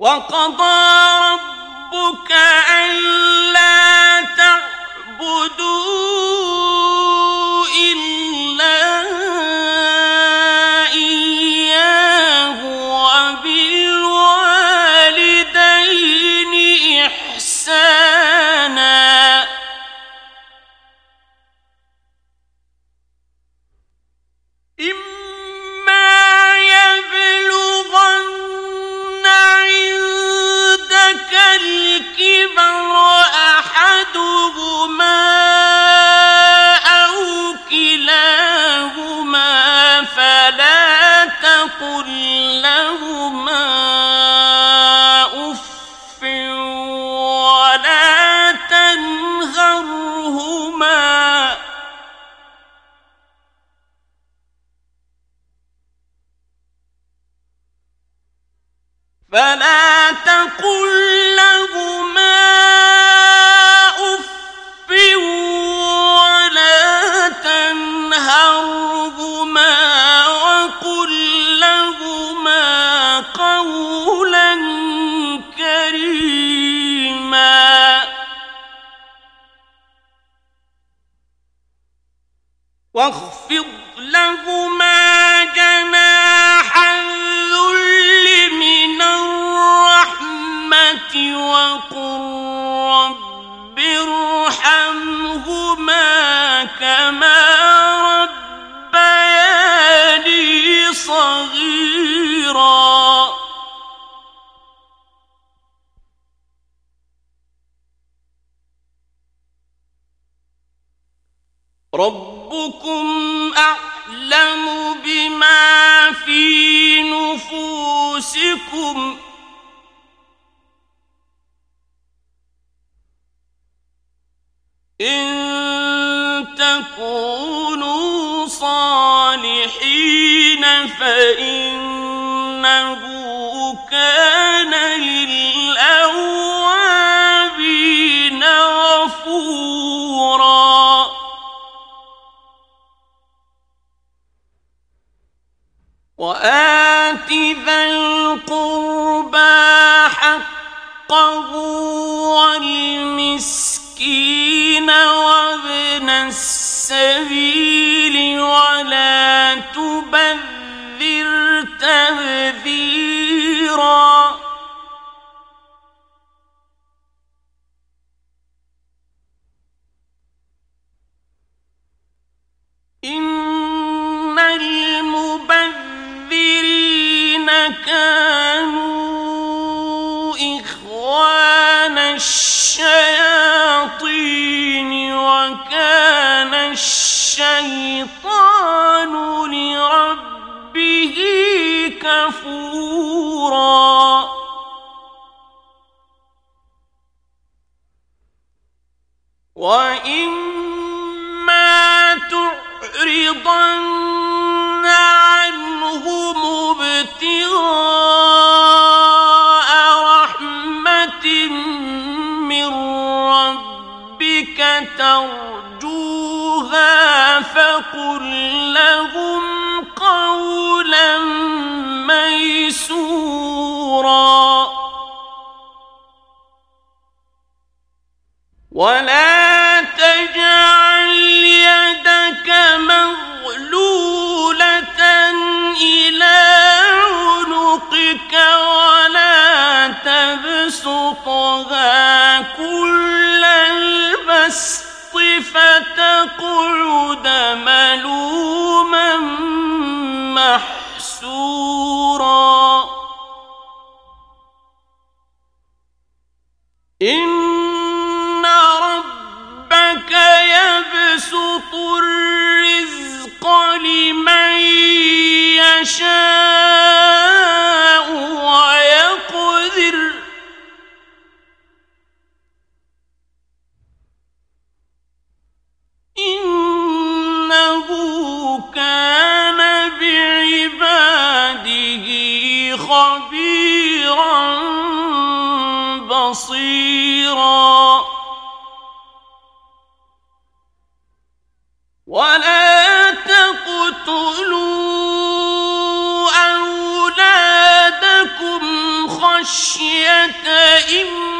وقضى ربك ألا تعبدوا ربكم أعلم بما في نفوسكم إن تكونوا صالحين فإنه كان للأوابين غفورا. وآت ذا القربى حقه كانوا إخوان الشياطين وكان الشيطان لربه كفورا. وإما تعرضن ترجوها فقل لهم قولا ميسورا. ولا تجعل يدك مغلولة إلى عنقك ولا تبسطها كل فتقعد إِمَّا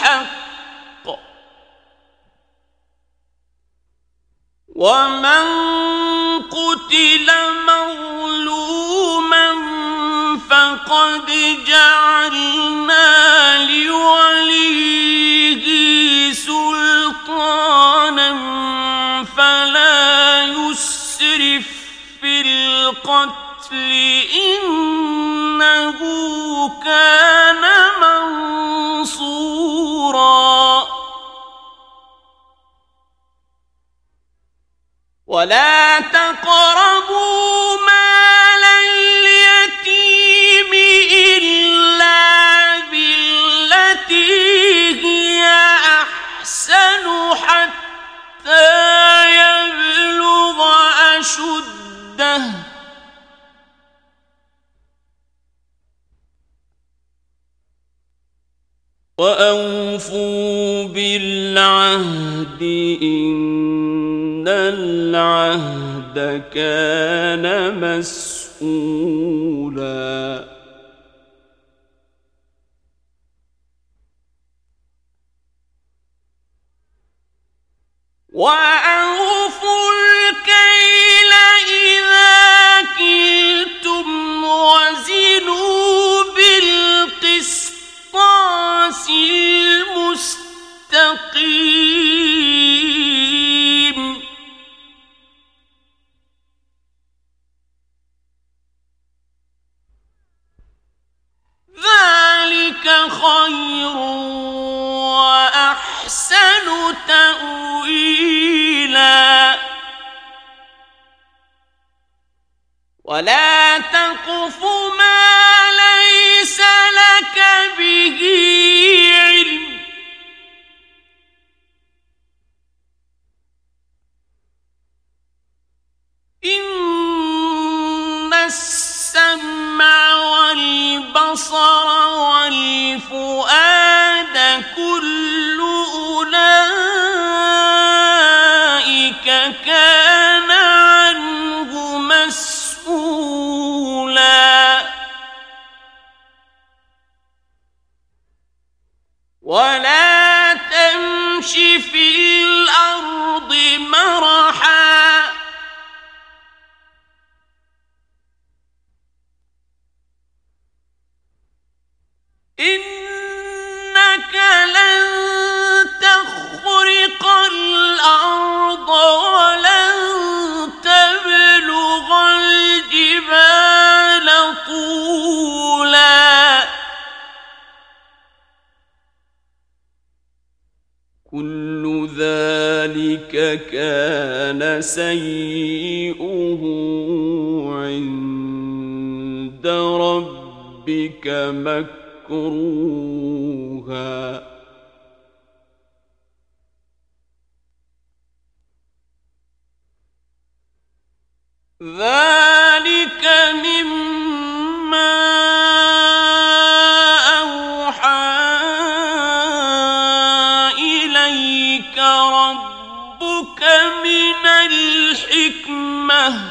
الحق. ومن قتل مظلوما فقد جعلنا لوليه سلطانا فلا يسرف في القتل الْفَصْلِ إِنَّهُ كَانَ مَنصُورًا وَلَا بالعهد إن العهد كان مسؤولا. وأن لك ذلك كان سيئه عند ربك مكروها. ذلك مما من الحكمة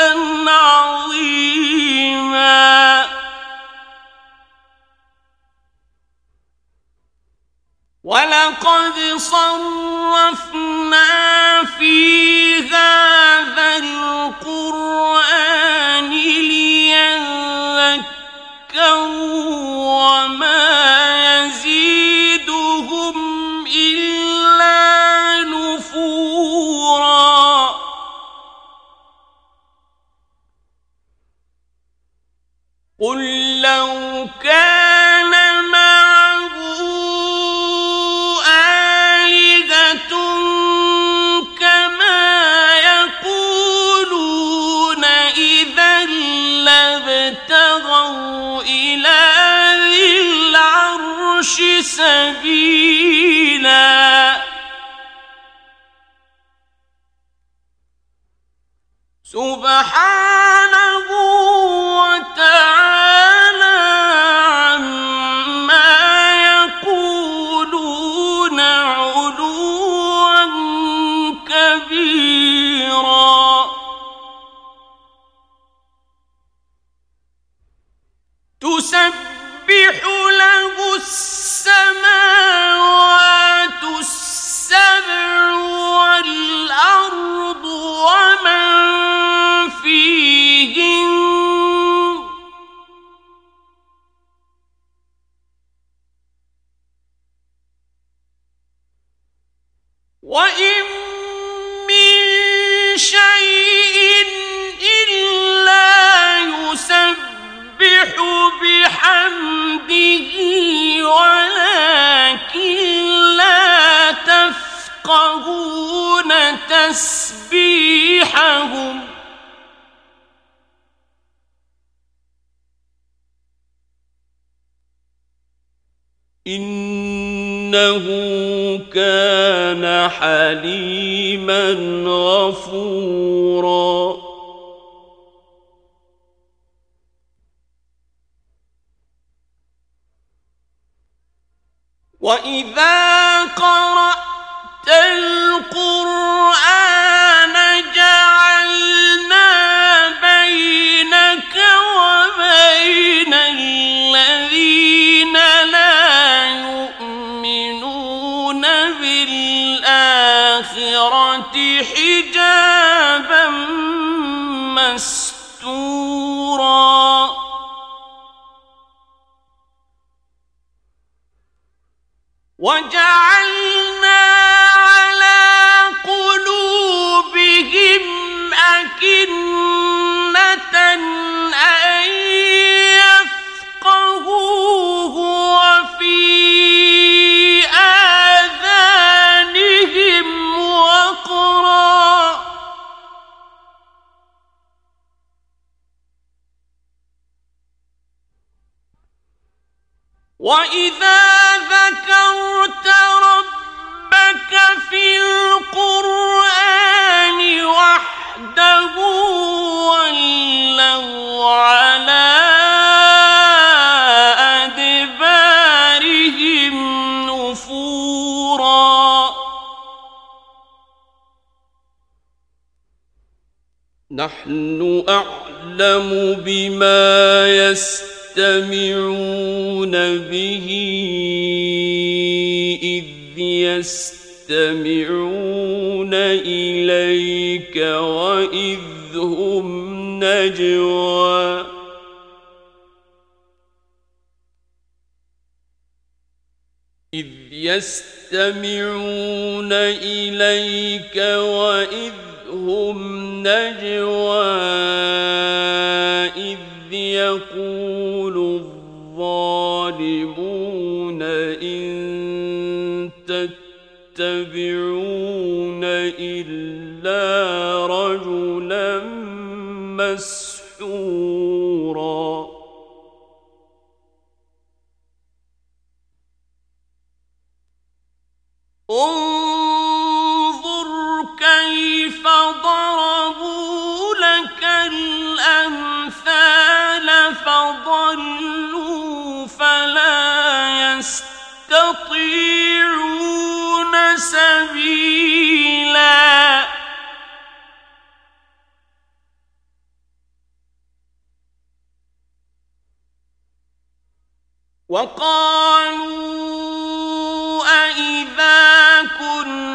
صرفنا في هذا القرآن ليذكروا وما يزيدهم إلا نفورا. قل سبيلا سبحان انه كان حليما غفورا. واذا وإذا ذكرت ربك في القرآن وحده ولوا على أدبارهم نفورا نحن أعلم بما يستمعون به إذ يستمعون إليك وإذ هم نجوى. إذ يستمعون إليك وإذ هم نجوى. إذ يقول مسحورا انظر كيف ضربوا لك الأمثال فضلوا فلا يستطيعون وقالوا أئذا كنا